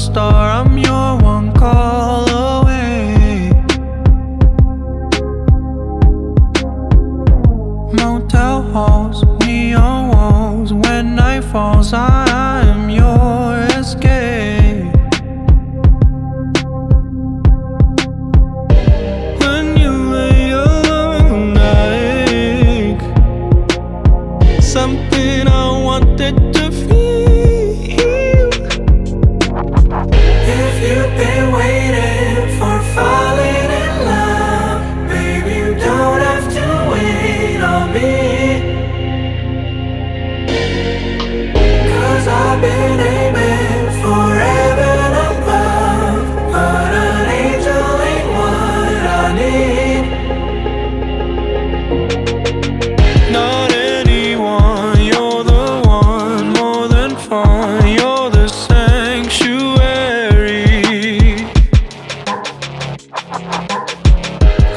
star, I'm your one call away. Motel halls, neon walls, when night falls I am yours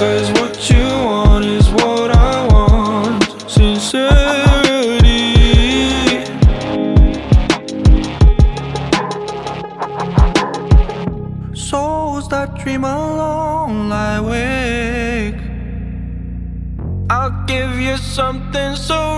Cause what you want is what I want. Sincerity. Souls that dream alone lie awake. I'll give you something so.